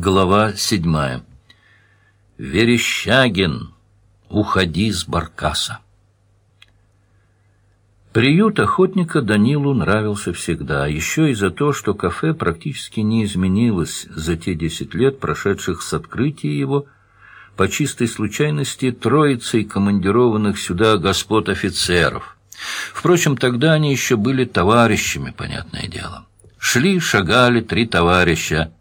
Глава седьмая. Верещагин, уходи с баркаса. Приют охотника Данилу нравился всегда, еще и за то, что кафе практически не изменилось за те десять лет, прошедших с открытия его, по чистой случайности троицей командированных сюда господ офицеров. Впрочем, тогда они еще были товарищами, понятное дело. Шли, шагали три товарища —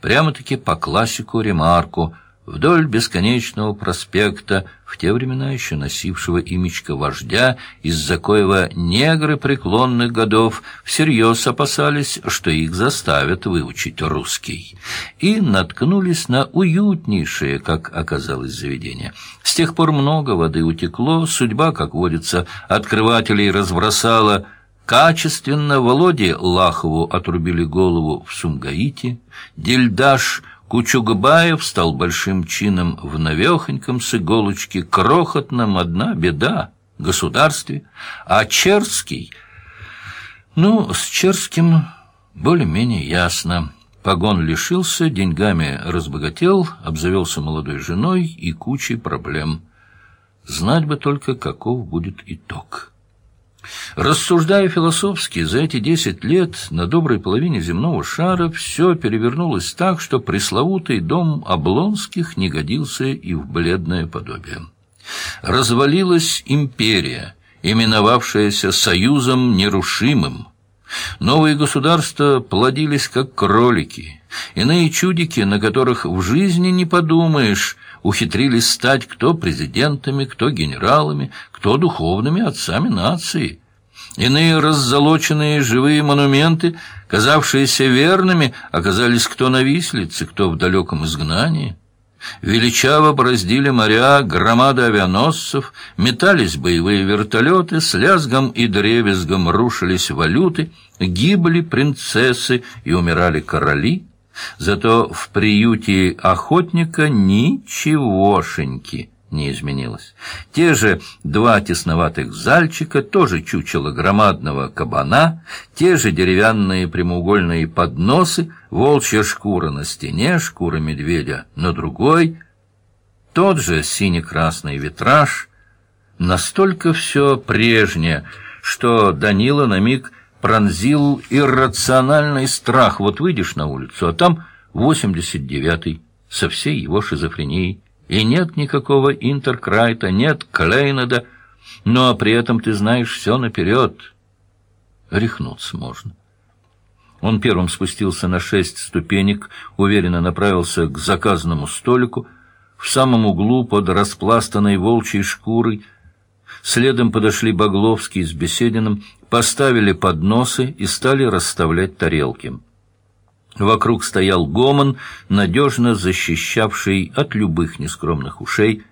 Прямо-таки по классику ремарку, вдоль бесконечного проспекта, в те времена еще носившего имечко вождя, из-за коего негры преклонных годов всерьез опасались, что их заставят выучить русский, и наткнулись на уютнейшее, как оказалось, заведение. С тех пор много воды утекло, судьба, как водится, открывателей разбросала – Качественно Володе Лахову отрубили голову в Сумгаите, Дельдаш Кучугбаев стал большим чином в навехоньком с иголочки, крохотном одна беда — государстве, а Черский... Ну, с Черским более-менее ясно. Погон лишился, деньгами разбогател, обзавелся молодой женой и кучей проблем. Знать бы только, каков будет итог». Рассуждая философски, за эти десять лет на доброй половине земного шара все перевернулось так, что пресловутый дом Облонских не годился и в бледное подобие. Развалилась империя, именовавшаяся Союзом Нерушимым. Новые государства плодились как кролики. Иные чудики, на которых в жизни не подумаешь, ухитрились стать кто президентами, кто генералами, кто духовными отцами нации. Иные раззолоченные живые монументы, казавшиеся верными, оказались кто на вислице, кто в далеком изгнании. Величаво бороздили моря громады авианосцев, метались боевые вертолеты, с лязгом и древезгом рушились валюты, гибли принцессы и умирали короли. Зато в приюте охотника ничегошеньки не изменилось. Те же два тесноватых зальчика, тоже чучело громадного кабана, те же деревянные прямоугольные подносы, волчья шкура на стене, шкура медведя на другой, тот же сине-красный витраж. Настолько все прежнее, что Данила на миг пронзил иррациональный страх. Вот выйдешь на улицу, а там восемьдесят девятый со всей его шизофренией. И нет никакого Интеркрайта, нет Клейнеда, но при этом ты знаешь все наперед. Рехнуться можно. Он первым спустился на шесть ступенек, уверенно направился к заказанному столику, в самом углу под распластанной волчьей шкурой. Следом подошли Багловский с Бесединым, поставили подносы и стали расставлять тарелки. Вокруг стоял гомон, надежно защищавший от любых нескромных ушей.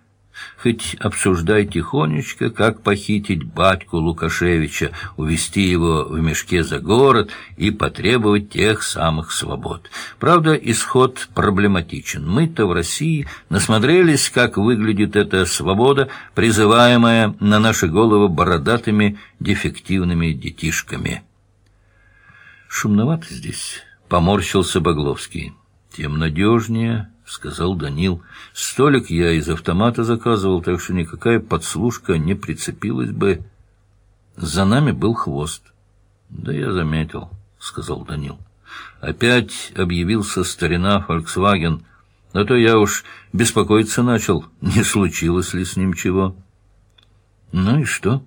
Хоть обсуждай тихонечко, как похитить батьку Лукашевича, увести его в мешке за город и потребовать тех самых свобод. Правда, исход проблематичен. Мы-то в России насмотрелись, как выглядит эта свобода, призываемая на наши головы бородатыми дефективными детишками. Шумновато здесь. Поморщился Багловский. «Тем надежнее», — сказал Данил. «Столик я из автомата заказывал, так что никакая подслушка не прицепилась бы. За нами был хвост». «Да я заметил», — сказал Данил. «Опять объявился старина «Фольксваген», а то я уж беспокоиться начал, не случилось ли с ним чего». «Ну и что?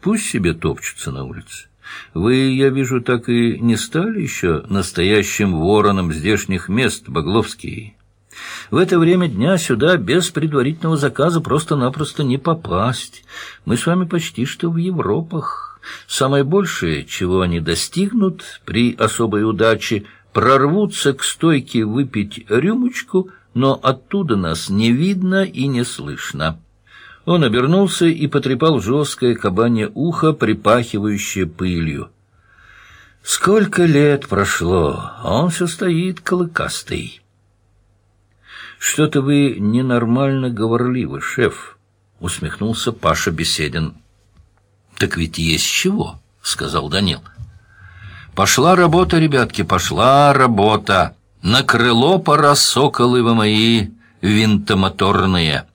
Пусть себе топчутся на улице». Вы, я вижу, так и не стали еще настоящим вороном здешних мест, Багловский. В это время дня сюда без предварительного заказа просто-напросто не попасть. Мы с вами почти что в Европах. Самое большее, чего они достигнут при особой удаче, прорвутся к стойке выпить рюмочку, но оттуда нас не видно и не слышно. Он обернулся и потрепал жесткое кабанье ухо, припахивающее пылью. Сколько лет прошло, а он все стоит колыкастый. «Что-то вы ненормально говорливы, шеф», — усмехнулся Паша Беседин. «Так ведь есть чего», — сказал Данил. «Пошла работа, ребятки, пошла работа. На крыло пора, соколы вы мои винтомоторные.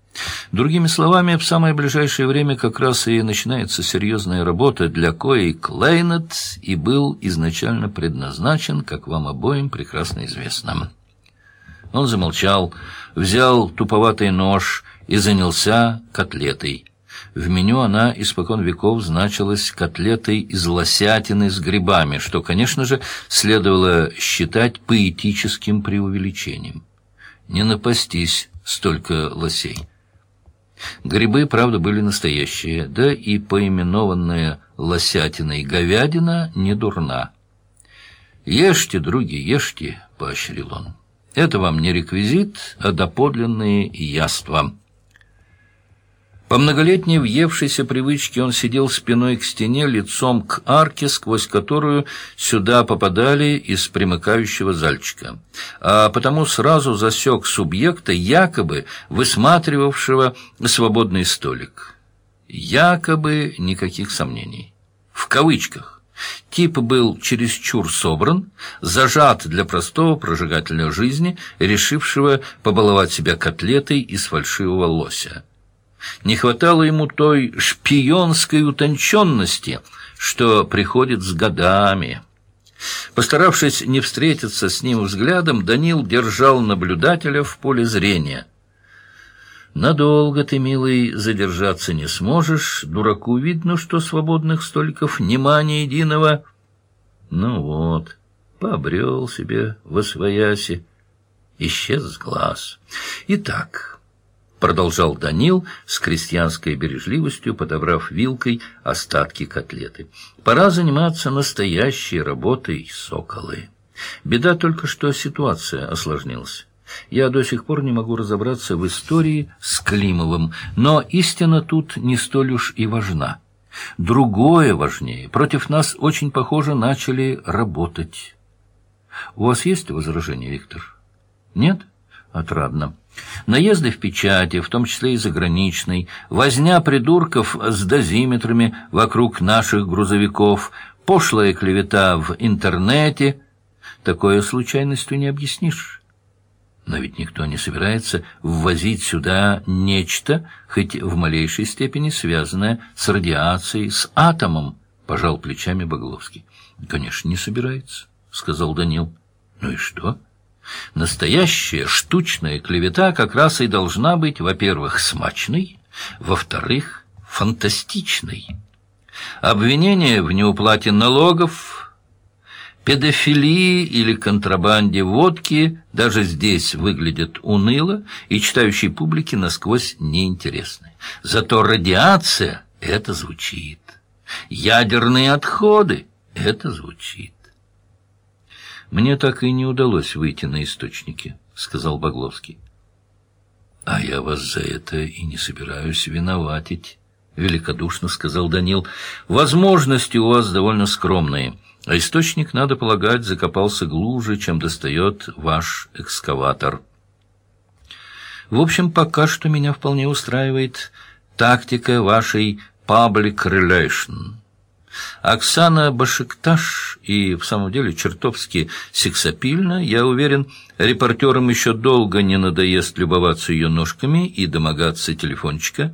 Другими словами, в самое ближайшее время как раз и начинается серьезная работа, для коей Клейнет и был изначально предназначен, как вам обоим прекрасно известно. Он замолчал, взял туповатый нож и занялся котлетой. В меню она испокон веков значилась котлетой из лосятины с грибами, что, конечно же, следовало считать поэтическим преувеличением. Не напастись столько лосей. Грибы, правда, были настоящие, да и поименованная лосятиной говядина не дурна. «Ешьте, други, ешьте», — поощрил он. «Это вам не реквизит, а доподлинные яства». По многолетней въевшейся привычке он сидел спиной к стене, лицом к арке, сквозь которую сюда попадали из примыкающего зальчика, а потому сразу засек субъекта, якобы высматривавшего свободный столик. Якобы никаких сомнений. В кавычках. Тип был чересчур собран, зажат для простого прожигателя жизни, решившего побаловать себя котлетой из фальшивого лося. Не хватало ему той шпионской утонченности, что приходит с годами. Постаравшись не встретиться с ним взглядом, Данил держал наблюдателя в поле зрения. «Надолго ты, милый, задержаться не сможешь. Дураку видно, что свободных столиков нема ни единого». Ну вот, побрел себе во свояси, исчез глаз. Итак продолжал Данил с крестьянской бережливостью, подобрав вилкой остатки котлеты. Пора заниматься настоящей работой, соколы. Беда только, что ситуация осложнилась. Я до сих пор не могу разобраться в истории с Климовым, но истина тут не столь уж и важна. Другое важнее. Против нас очень похоже начали работать. У вас есть возражения, Виктор? Нет? Отрадно. Наезды в печати, в том числе и заграничной, возня придурков с дозиметрами вокруг наших грузовиков, пошлая клевета в интернете. Такое случайностью не объяснишь. Но ведь никто не собирается ввозить сюда нечто, хоть в малейшей степени связанное с радиацией, с атомом, — пожал плечами Богловский. — Конечно, не собирается, — сказал Данил. — Ну и что? — Настоящая штучная клевета как раз и должна быть, во-первых, смачной, во-вторых, фантастичной. Обвинение в неуплате налогов, педофилии или контрабанде водки даже здесь выглядят уныло и читающей публике насквозь неинтересны. Зато радиация — это звучит. Ядерные отходы — это звучит. Мне так и не удалось выйти на источники, — сказал Багловский. — А я вас за это и не собираюсь виноватить, — великодушно сказал Данил. — Возможности у вас довольно скромные, а источник, надо полагать, закопался глубже, чем достает ваш экскаватор. В общем, пока что меня вполне устраивает тактика вашей public relation. Оксана Башикташ и в самом деле чертовски сексапильна. Я уверен, репортерам еще долго не надоест любоваться ее ножками и домогаться телефончика.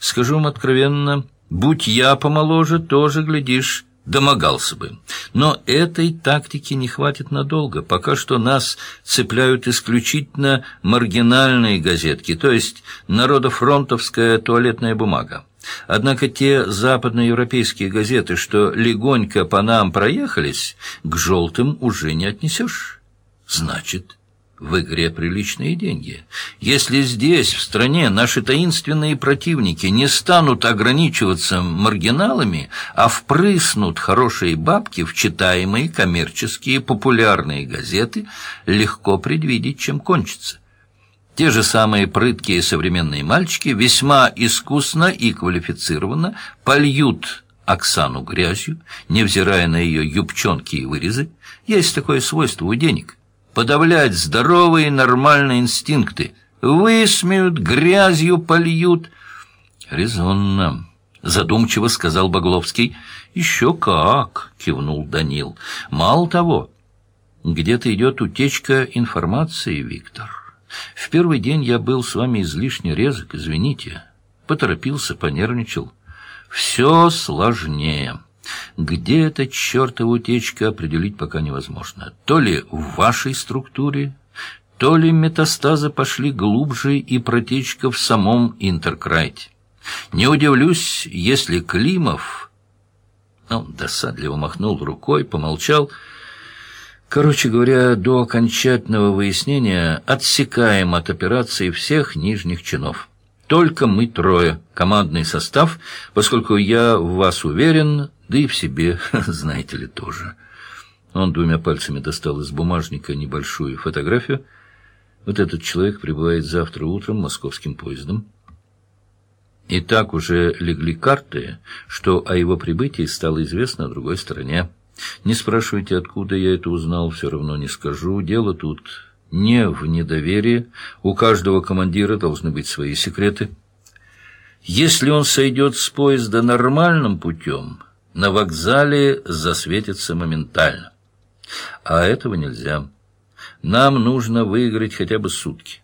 Скажу вам откровенно, будь я помоложе, тоже, глядишь, домогался бы. Но этой тактики не хватит надолго. Пока что нас цепляют исключительно маргинальные газетки, то есть народофронтовская туалетная бумага. Однако те западноевропейские газеты, что легонько по нам проехались, к желтым уже не отнесешь. Значит, в игре приличные деньги. Если здесь, в стране, наши таинственные противники не станут ограничиваться маргиналами, а впрыснут хорошие бабки в читаемые коммерческие популярные газеты, легко предвидеть, чем кончится. Те же самые прыткие современные мальчики весьма искусно и квалифицированно польют Оксану грязью, невзирая на ее юбчонки и вырезы. Есть такое свойство у денег — подавлять здоровые нормальные инстинкты. Высмеют, грязью польют. Резонно. Задумчиво сказал Багловский. «Еще как!» — кивнул Данил. «Мало того, Где-то идет утечка информации, Виктор. В первый день я был с вами излишне резок, извините. Поторопился, понервничал. Все сложнее. Где эта чертова утечка, определить пока невозможно. То ли в вашей структуре, то ли метастазы пошли глубже и протечка в самом Интеркрайте. Не удивлюсь, если Климов... Он досадливо махнул рукой, помолчал. Короче говоря, до окончательного выяснения отсекаем от операции всех нижних чинов. Только мы трое, командный состав, поскольку я в вас уверен, да и в себе, знаете ли, тоже. Он двумя пальцами достал из бумажника небольшую фотографию. Вот этот человек прибывает завтра утром московским поездом. И так уже легли карты, что о его прибытии стало известно на другой стороне. Не спрашивайте, откуда я это узнал, все равно не скажу. Дело тут не в недоверии. У каждого командира должны быть свои секреты. Если он сойдет с поезда нормальным путем, на вокзале засветится моментально. А этого нельзя. Нам нужно выиграть хотя бы сутки.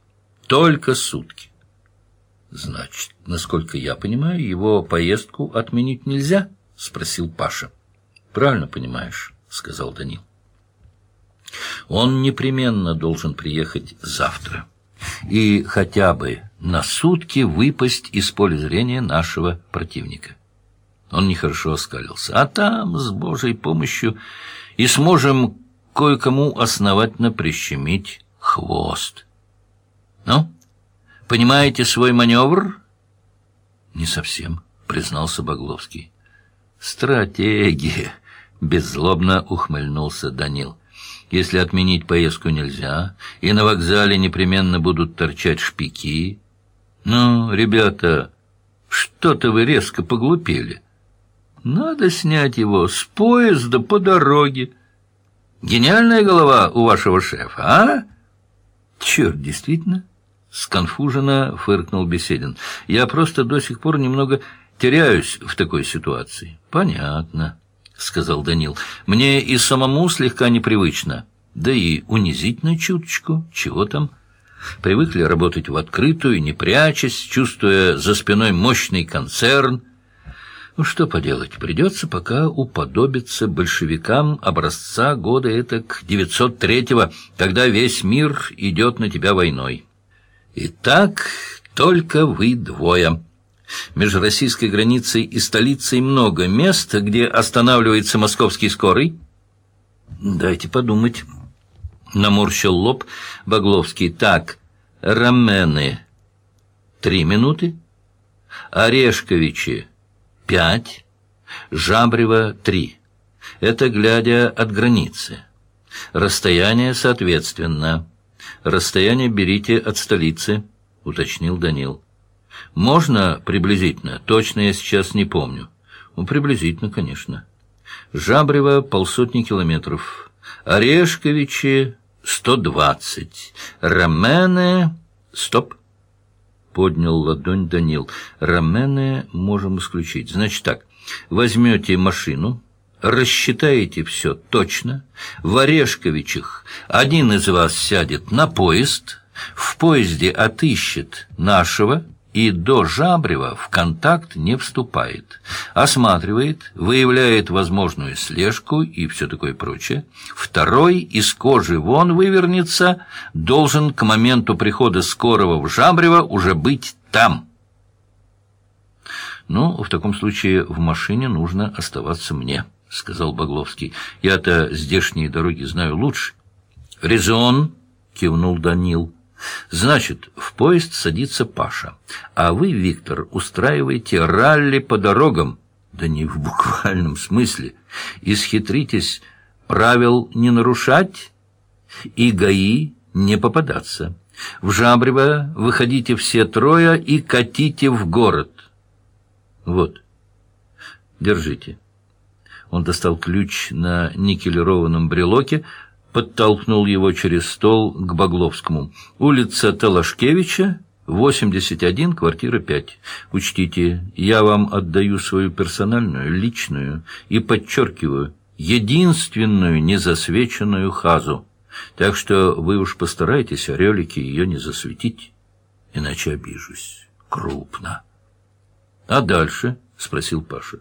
Только сутки. Значит, насколько я понимаю, его поездку отменить нельзя? Спросил Паша. Правильно понимаешь, сказал Данил. Он непременно должен приехать завтра. И хотя бы на сутки выпасть из поля зрения нашего противника. Он нехорошо оскалился. А там, с Божьей помощью, и сможем кое-кому основательно прищемить хвост. Ну, понимаете свой маневр? Не совсем, признался Багловский. Стратегия, беззлобно ухмыльнулся Данил. Если отменить поездку нельзя, и на вокзале непременно будут торчать шпики. Ну, ребята, что-то вы резко поглупели. Надо снять его с поезда по дороге. Гениальная голова у вашего шефа, а? Черт, действительно? Сконфуженно фыркнул Беседин. Я просто до сих пор немного теряюсь в такой ситуации. Понятно. — сказал Данил. — Мне и самому слегка непривычно. Да и унизительно чуточку. Чего там? Привыкли работать в открытую, не прячась, чувствуя за спиной мощный концерн. Ну, что поделать, придется пока уподобиться большевикам образца года этак 903-го, когда весь мир идет на тебя войной. Итак, только вы двое. Между российской границей и столицей много мест, где останавливается московский скорый. Дайте подумать. Наморщил лоб Багловский. Так, Рамены три минуты, Орешковичи пять, Жабрева три. Это глядя от границы. Расстояние соответственно. Расстояние берите от столицы, уточнил Данил. Можно приблизительно? Точно я сейчас не помню. Ну, приблизительно, конечно. Жабрево полсотни километров. Орешковичи сто двадцать. Рамене... Стоп. Поднял ладонь Данил. Рамене можем исключить. Значит так, возьмете машину, рассчитаете все точно. В Орешковичах один из вас сядет на поезд, в поезде отыщет нашего и до Жабрева в контакт не вступает. Осматривает, выявляет возможную слежку и все такое прочее. Второй из кожи вон вывернется, должен к моменту прихода скорого в Жабрево уже быть там. «Ну, в таком случае в машине нужно оставаться мне», — сказал Багловский. «Я-то здешние дороги знаю лучше». «Резон», — кивнул Данил. Значит, в поезд садится Паша, а вы, Виктор, устраиваете ралли по дорогам, да не в буквальном смысле, исхитритесь правил не нарушать и ГАИ не попадаться. В Жабрево выходите все трое и катите в город. Вот, держите. Он достал ключ на никелированном брелоке, подтолкнул его через стол к Багловскому. «Улица Талашкевича, 81, квартира 5. Учтите, я вам отдаю свою персональную, личную и, подчеркиваю, единственную незасвеченную хазу». Так что вы уж постарайтесь, орелики, ее не засветить, иначе обижусь. Крупно. — А дальше? — спросил Паша.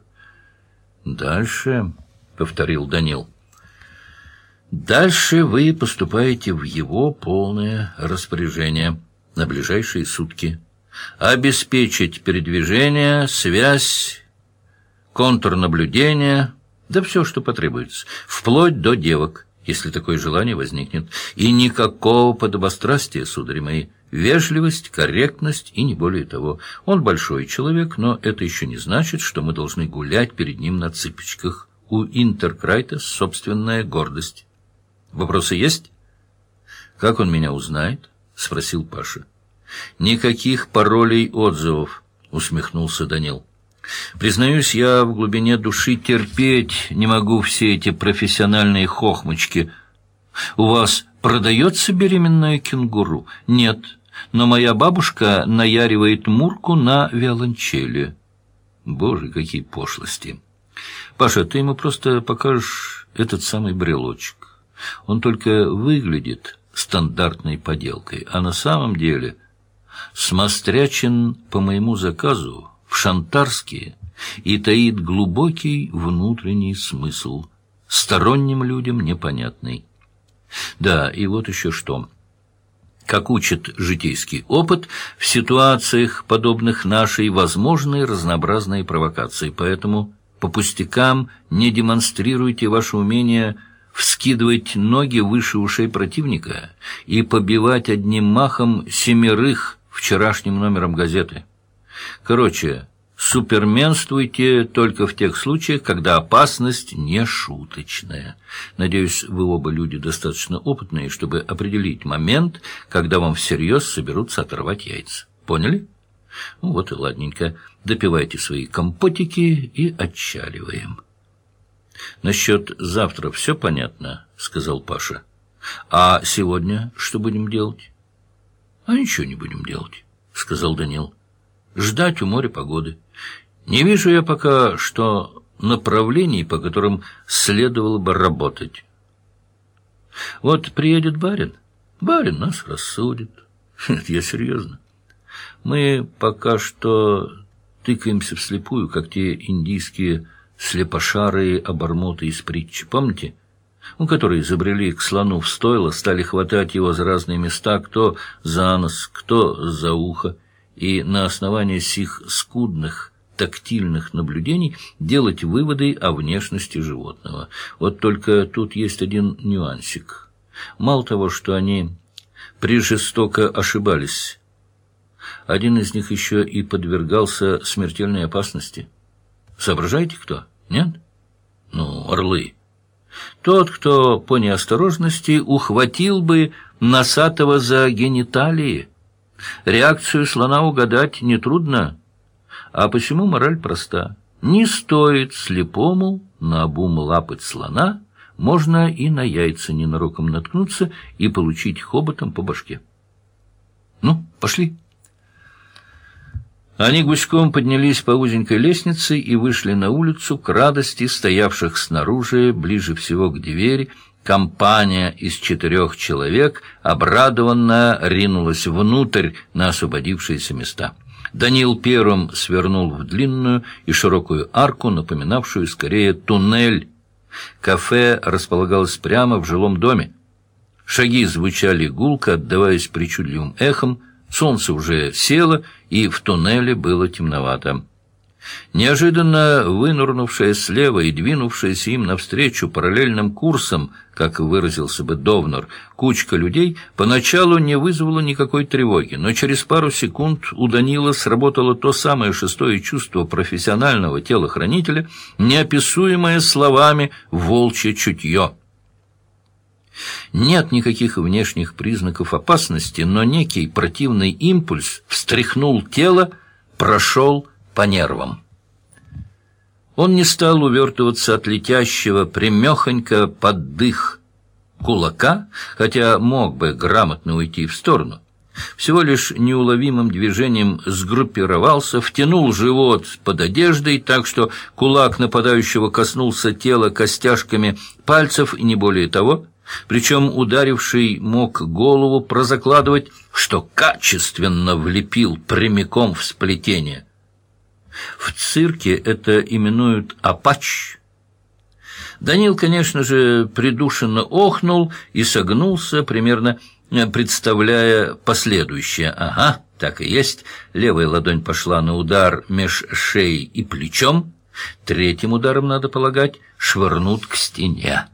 — Дальше, — повторил Данил. — Дальше вы поступаете в его полное распоряжение на ближайшие сутки. Обеспечить передвижение, связь, контрнаблюдение, да все, что потребуется, вплоть до девок, если такое желание возникнет. И никакого подобострастия, судари мои, вежливость, корректность и не более того. Он большой человек, но это еще не значит, что мы должны гулять перед ним на цыпочках. У Интеркрайта собственная гордость. Вопросы есть? Как он меня узнает? — спросил Паша. «Никаких паролей отзывов», — усмехнулся Данил. «Признаюсь, я в глубине души терпеть не могу все эти профессиональные хохмочки. У вас продается беременная кенгуру? Нет, но моя бабушка наяривает Мурку на виолончели». Боже, какие пошлости! Паша, ты ему просто покажешь этот самый брелочек. Он только выглядит стандартной поделкой, а на самом деле смострячен по моему заказу в шантарские и таит глубокий внутренний смысл, сторонним людям непонятный. Да, и вот еще что. Как учит житейский опыт, в ситуациях, подобных нашей, возможны разнообразные провокации, поэтому по пустякам не демонстрируйте ваше умение – вскидывать ноги выше ушей противника и побивать одним махом семерых вчерашним номером газеты. Короче, суперменствуйте только в тех случаях, когда опасность не шуточная. Надеюсь, вы оба люди достаточно опытные, чтобы определить момент, когда вам всерьез соберутся оторвать яйца. Поняли? Ну вот и ладненько. Допивайте свои компотики и отчаливаем. «Насчет завтра все понятно», — сказал Паша. «А сегодня что будем делать?» «А ничего не будем делать», — сказал Данил. «Ждать у моря погоды. Не вижу я пока, что направлений, по которым следовало бы работать. Вот приедет барин, барин нас рассудит. Я серьезно. Мы пока что тыкаемся вслепую, как те индийские слепошарые обормоты из притчи, помните? у которые изобрели к слону в стойло, стали хватать его за разные места, кто за нос, кто за ухо, и на основании сих скудных тактильных наблюдений делать выводы о внешности животного. Вот только тут есть один нюансик. Мало того, что они прижестоко ошибались, один из них еще и подвергался смертельной опасности. Соображаете, кто? Нет? Ну, орлы. Тот, кто по неосторожности ухватил бы носатого за гениталии. Реакцию слона угадать нетрудно, а почему мораль проста. Не стоит слепому на обум лапать слона, можно и на яйца ненароком наткнуться и получить хоботом по башке. Ну, пошли. Они гуськом поднялись по узенькой лестнице и вышли на улицу к радости стоявших снаружи, ближе всего к двери. Компания из четырех человек обрадованно ринулась внутрь на освободившиеся места. Данил первым свернул в длинную и широкую арку, напоминавшую скорее туннель. Кафе располагалось прямо в жилом доме. Шаги звучали гулко, отдаваясь причудливым эхом, Солнце уже село, и в туннеле было темновато. Неожиданно вынурнувшая слева и двинувшаяся им навстречу параллельным курсом, как выразился бы Довнер, кучка людей поначалу не вызвала никакой тревоги, но через пару секунд у Данила сработало то самое шестое чувство профессионального телохранителя, неописуемое словами «волчье чутье». Нет никаких внешних признаков опасности, но некий противный импульс встряхнул тело, прошел по нервам. Он не стал увертываться от летящего примехонько под дых кулака, хотя мог бы грамотно уйти в сторону. Всего лишь неуловимым движением сгруппировался, втянул живот под одеждой, так что кулак нападающего коснулся тела костяшками пальцев и не более того — Причем ударивший мог голову прозакладывать, что качественно влепил прямиком в сплетение. В цирке это именуют «апач». Данил, конечно же, придушенно охнул и согнулся, примерно представляя последующее. Ага, так и есть. Левая ладонь пошла на удар меж шеей и плечом. Третьим ударом, надо полагать, швырнут к стене.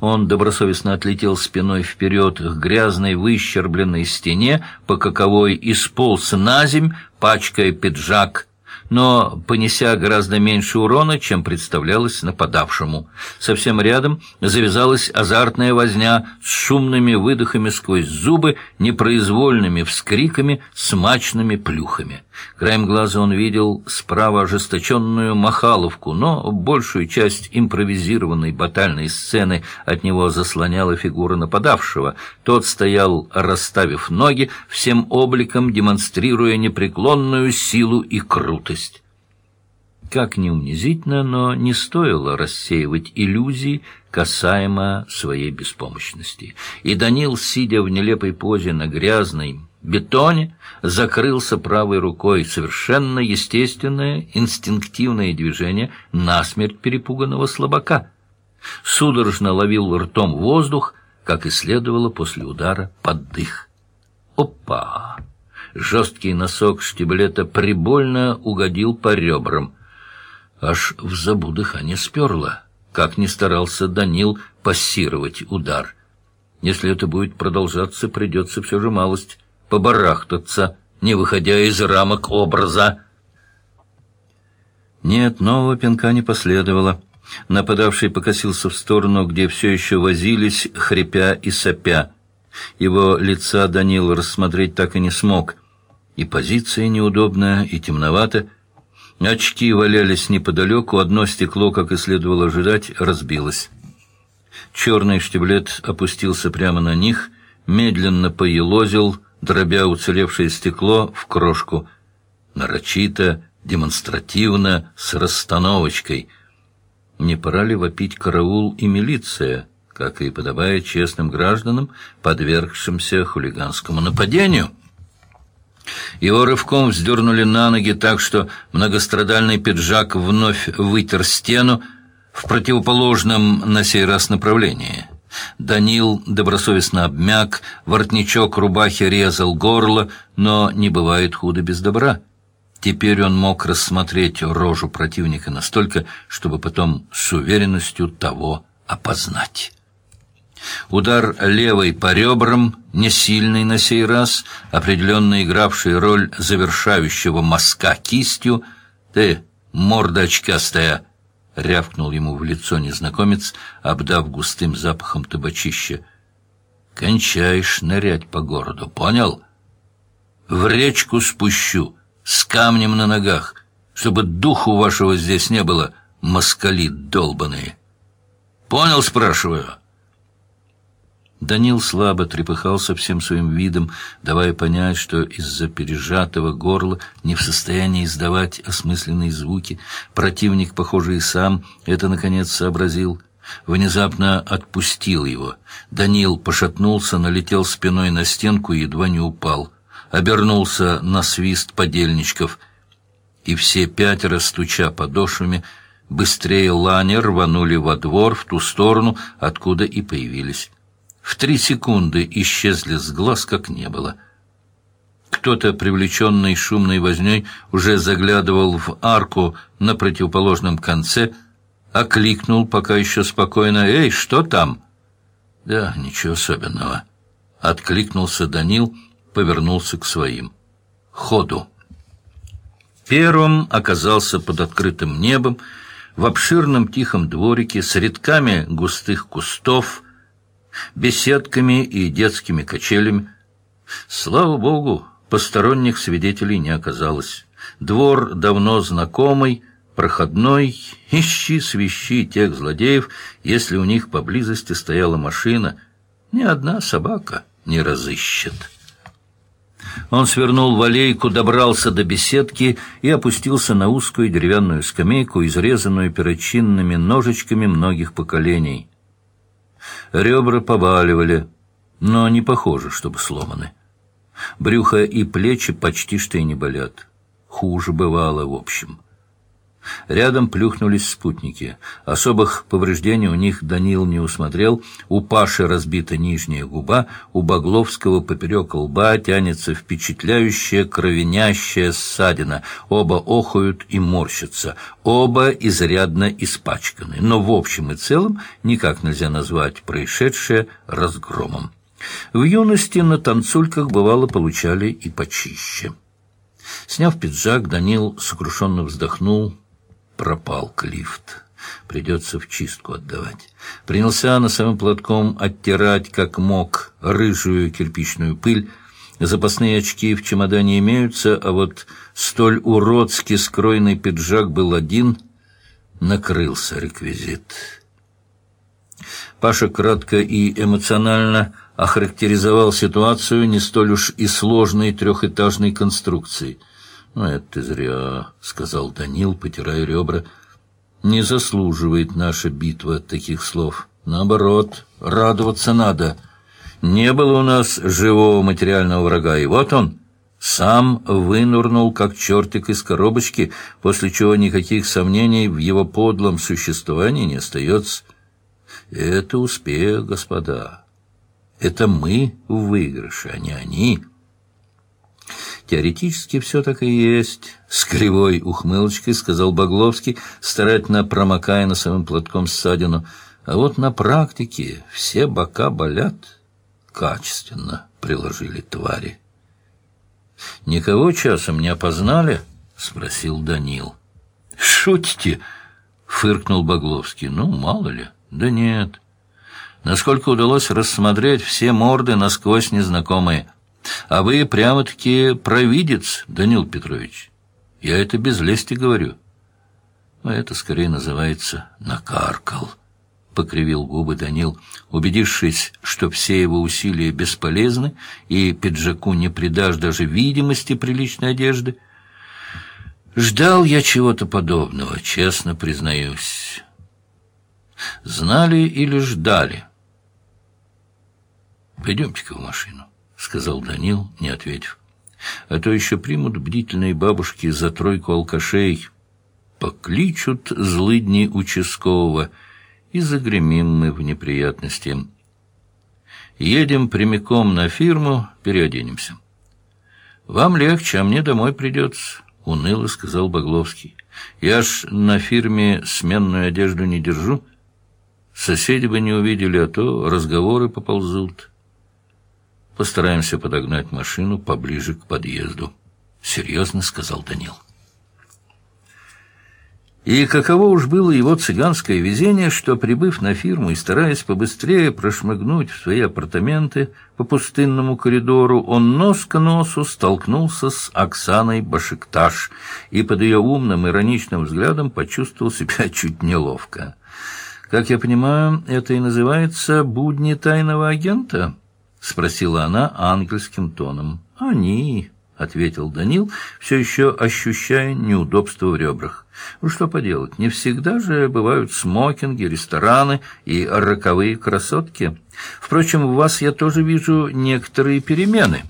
Он добросовестно отлетел спиной вперед к грязной выщербленной стене, по каковой исполз на земь, пачкая пиджак но понеся гораздо меньше урона, чем представлялось нападавшему. Совсем рядом завязалась азартная возня с шумными выдохами сквозь зубы, непроизвольными вскриками, смачными плюхами. Краем глаза он видел справа ожесточенную махаловку, но большую часть импровизированной батальной сцены от него заслоняла фигура нападавшего. Тот стоял, расставив ноги, всем обликом демонстрируя непреклонную силу и крутость. Как ни унизительно, но не стоило рассеивать иллюзии касаемо своей беспомощности. И Данил, сидя в нелепой позе на грязной, бетоне закрылся правой рукой. Совершенно естественное, инстинктивное движение насмерть перепуганного слабака. Судорожно ловил ртом воздух, как и следовало после удара под дых. Опа! Жесткий носок штиблета прибольно угодил по ребрам. Аж в забу дыхание сперло, как ни старался Данил пассировать удар. Если это будет продолжаться, придется все же малость побарахтаться, не выходя из рамок образа. Нет, нового пинка не последовало. Нападавший покосился в сторону, где все еще возились, хрипя и сопя. Его лица Данил рассмотреть так и не смог. И позиция неудобная, и темновато. Очки валялись неподалеку, одно стекло, как и следовало ожидать, разбилось. Черный штиблет опустился прямо на них, медленно поелозил, дробя уцелевшее стекло в крошку. Нарочито, демонстративно, с расстановочкой. Не пора ли вопить караул и милиция, как и подобает честным гражданам, подвергшимся хулиганскому нападению? Его рывком вздернули на ноги так, что многострадальный пиджак вновь вытер стену в противоположном на сей раз направлении — Данил добросовестно обмяк, воротничок рубахи резал горло, но не бывает худо без добра. Теперь он мог рассмотреть рожу противника настолько, чтобы потом с уверенностью того опознать. Удар левой по ребрам, не сильный на сей раз, определенно игравший роль завершающего мазка кистью. «Ты, морда очкастая!» — рявкнул ему в лицо незнакомец, обдав густым запахом табачища. «Кончаешь нырять по городу, понял? В речку спущу, с камнем на ногах, чтобы духу вашего здесь не было, москали долбаные. Понял, спрашиваю?» Данил слабо трепыхался всем своим видом, давая понять, что из-за пережатого горла не в состоянии издавать осмысленные звуки. Противник, похоже, и сам это, наконец, сообразил. Внезапно отпустил его. Данил пошатнулся, налетел спиной на стенку и едва не упал. Обернулся на свист подельничков. И все пятеро, стуча подошвами, быстрее лани рванули во двор в ту сторону, откуда и появились в три секунды исчезли с глаз, как не было. Кто-то, привлеченный шумной возней, уже заглядывал в арку на противоположном конце, окликнул пока еще спокойно «Эй, что там?» «Да, ничего особенного». Откликнулся Данил, повернулся к своим. «Ходу». Первым оказался под открытым небом, в обширном тихом дворике с рядками густых кустов, беседками и детскими качелями. Слава богу, посторонних свидетелей не оказалось. Двор давно знакомый, проходной, ищи свищи тех злодеев, если у них поблизости стояла машина, ни одна собака не разыщет. Он свернул в аллейку, добрался до беседки и опустился на узкую деревянную скамейку, изрезанную перочинными ножичками многих поколений. Ребра побаливали, но не похоже, чтобы сломаны. Брюхо и плечи почти что и не болят. Хуже бывало в общем. Рядом плюхнулись спутники. Особых повреждений у них Данил не усмотрел. У Паши разбита нижняя губа, у Багловского поперек лба тянется впечатляющая кровенящая ссадина. Оба охают и морщатся. Оба изрядно испачканы. Но в общем и целом никак нельзя назвать происшедшее разгромом. В юности на танцульках бывало получали и почище. Сняв пиджак, Данил сокрушенно вздохнул, пропал клифт. Придется в чистку отдавать. Принялся носовым платком оттирать, как мог, рыжую кирпичную пыль. Запасные очки в чемодане имеются, а вот столь уродски скройный пиджак был один. Накрылся реквизит. Паша кратко и эмоционально охарактеризовал ситуацию не столь уж и сложной трехэтажной конструкции. «Ну, это ты зря», — сказал Данил, потирая ребра. «Не заслуживает наша битва таких слов. Наоборот, радоваться надо. Не было у нас живого материального врага, и вот он». Сам вынурнул, как чертик из коробочки, после чего никаких сомнений в его подлом существовании не остается. Это успех, господа. Это мы в выигрыше, а не они. Теоретически все так и есть, — с кривой ухмылочкой сказал Багловский, старательно промокая носовым платком ссадину. А вот на практике все бока болят. Качественно приложили твари. «Никого часом не опознали?» — спросил Данил. «Шутите?» — фыркнул Багловский. «Ну, мало ли. Да нет. Насколько удалось рассмотреть, все морды насквозь незнакомые». А вы прямо-таки провидец, Данил Петрович. Я это без лести говорю. А это скорее называется «накаркал», — покривил губы Данил, убедившись, что все его усилия бесполезны и пиджаку не придашь даже видимости приличной одежды. Ждал я чего-то подобного, честно признаюсь. Знали или ждали? Пойдемте-ка в машину. — сказал Данил, не ответив. «А то еще примут бдительные бабушки за тройку алкашей, покличут злыдни участкового, и загремим мы в неприятности. Едем прямиком на фирму, переоденемся». «Вам легче, а мне домой придется», — уныло сказал Багловский. «Я ж на фирме сменную одежду не держу. Соседи бы не увидели, а то разговоры поползут». Постараемся подогнать машину поближе к подъезду, — серьезно сказал Данил. И каково уж было его цыганское везение, что, прибыв на фирму и стараясь побыстрее прошмыгнуть в свои апартаменты по пустынному коридору, он нос к носу столкнулся с Оксаной Башикташ и под ее умным, ироничным взглядом почувствовал себя чуть неловко. «Как я понимаю, это и называется «будни тайного агента»?» — спросила она ангельским тоном. «Они», — ответил Данил, все еще ощущая неудобство в ребрах. «Ну что поделать, не всегда же бывают смокинги, рестораны и роковые красотки. Впрочем, в вас я тоже вижу некоторые перемены».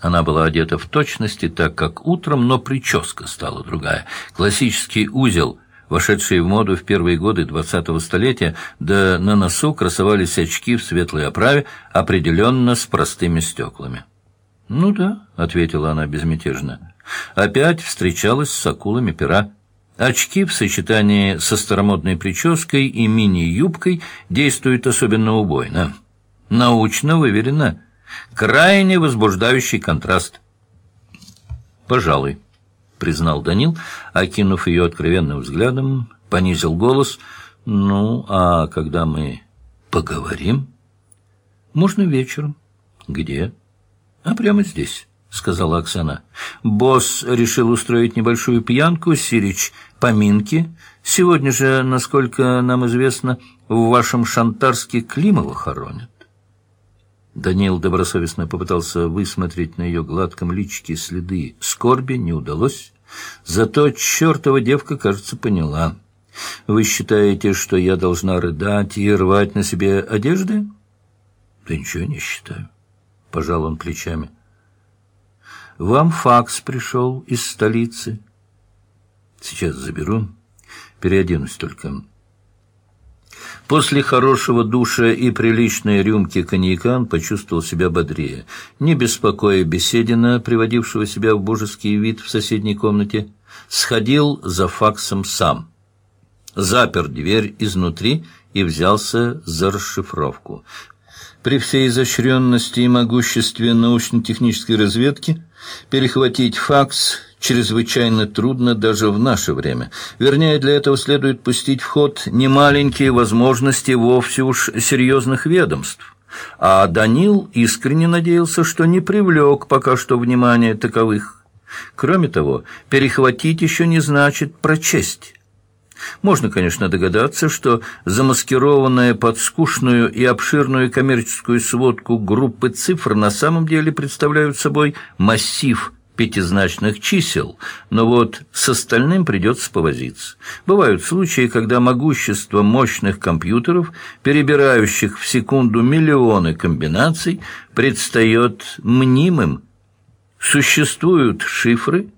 Она была одета в точности, так как утром, но прическа стала другая. Классический узел — вошедшие в моду в первые годы двадцатого столетия, да на носу красовались очки в светлой оправе, определенно с простыми стеклами. «Ну да», — ответила она безмятежно, — «опять встречалась с акулами пера». Очки в сочетании со старомодной прической и мини-юбкой действуют особенно убойно. Научно выверено. Крайне возбуждающий контраст. Пожалуй признал Данил, окинув ее откровенным взглядом, понизил голос. «Ну, а когда мы поговорим?» «Можно вечером». «Где?» «А прямо здесь». — сказала Оксана. «Босс решил устроить небольшую пьянку, Сирич, поминки. Сегодня же, насколько нам известно, в вашем Шантарске Климова хоронят». Даниил добросовестно попытался высмотреть на ее гладком личике следы скорби, не удалось. Зато чертова девка, кажется, поняла. Вы считаете, что я должна рыдать и рвать на себе одежды? Да ничего не считаю. Пожал он плечами. Вам факс пришел из столицы. Сейчас заберу. Переоденусь только. После хорошего душа и приличной рюмки коньяка он почувствовал себя бодрее. Не беспокоя Беседина, приводившего себя в божеский вид в соседней комнате, сходил за факсом сам. Запер дверь изнутри и взялся за расшифровку. При всей изощренности и могуществе научно-технической разведки перехватить факс чрезвычайно трудно даже в наше время. Вернее, для этого следует пустить в ход немаленькие возможности вовсе уж серьезных ведомств. А Данил искренне надеялся, что не привлек пока что внимания таковых. Кроме того, перехватить еще не значит прочесть. Можно, конечно, догадаться, что замаскированная под скучную и обширную коммерческую сводку группы цифр на самом деле представляют собой массив пятизначных чисел, но вот с остальным придется повозиться. Бывают случаи, когда могущество мощных компьютеров, перебирающих в секунду миллионы комбинаций, предстает мнимым. Существуют шифры,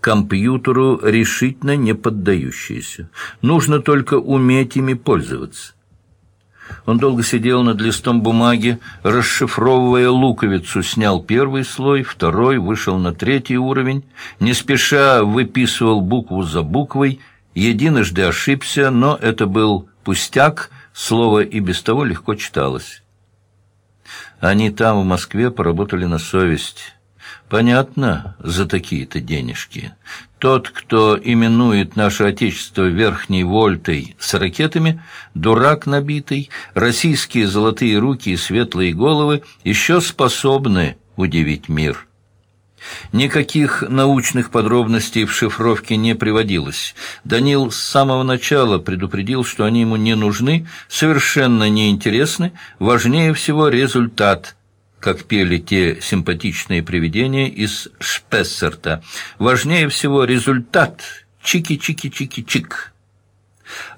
компьютеру решительно не поддающиеся. Нужно только уметь ими пользоваться. Он долго сидел над листом бумаги, расшифровывая луковицу, снял первый слой, второй, вышел на третий уровень, не спеша выписывал букву за буквой, единожды ошибся, но это был пустяк, слово и без того легко читалось. Они там, в Москве, поработали на совесть. Понятно, за такие-то денежки. Тот, кто именует наше Отечество верхней вольтой с ракетами, дурак набитый, российские золотые руки и светлые головы еще способны удивить мир. Никаких научных подробностей в шифровке не приводилось. Данил с самого начала предупредил, что они ему не нужны, совершенно неинтересны, важнее всего результат – как пели те симпатичные привидения из Шпессерта. Важнее всего результат чики-чики-чики-чик.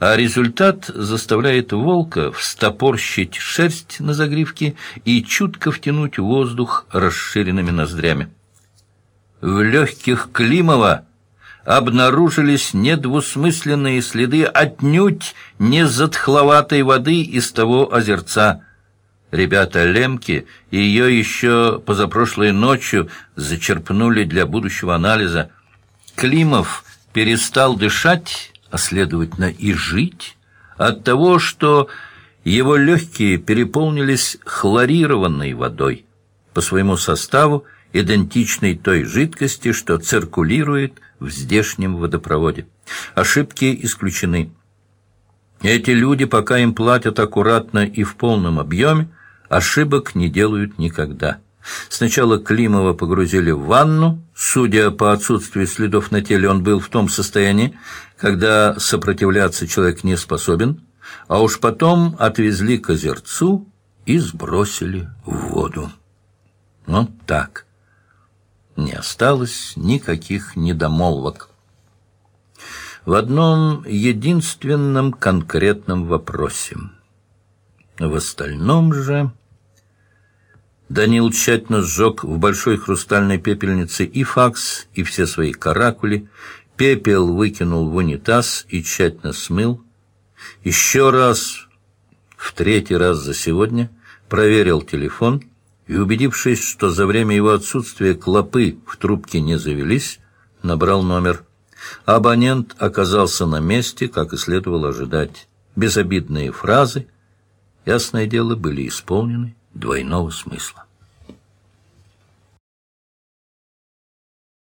А результат заставляет волка встопорщить шерсть на загривке и чутко втянуть воздух расширенными ноздрями. В легких Климова обнаружились недвусмысленные следы отнюдь не затхловатой воды из того озерца – Ребята Лемки ее еще позапрошлой ночью зачерпнули для будущего анализа. Климов перестал дышать, а следовательно и жить, от того, что его легкие переполнились хлорированной водой, по своему составу идентичной той жидкости, что циркулирует в здешнем водопроводе. Ошибки исключены. Эти люди, пока им платят аккуратно и в полном объеме, ошибок не делают никогда. Сначала Климова погрузили в ванну. Судя по отсутствию следов на теле, он был в том состоянии, когда сопротивляться человек не способен, а уж потом отвезли к озерцу и сбросили в воду. Вот так. Не осталось никаких недомолвок. В одном единственном конкретном вопросе. В остальном же... Данил тщательно сжег в большой хрустальной пепельнице и факс, и все свои каракули, пепел выкинул в унитаз и тщательно смыл. Еще раз, в третий раз за сегодня, проверил телефон и, убедившись, что за время его отсутствия клопы в трубке не завелись, набрал номер. Абонент оказался на месте, как и следовало ожидать. Безобидные фразы, ясное дело, были исполнены двойного смысла.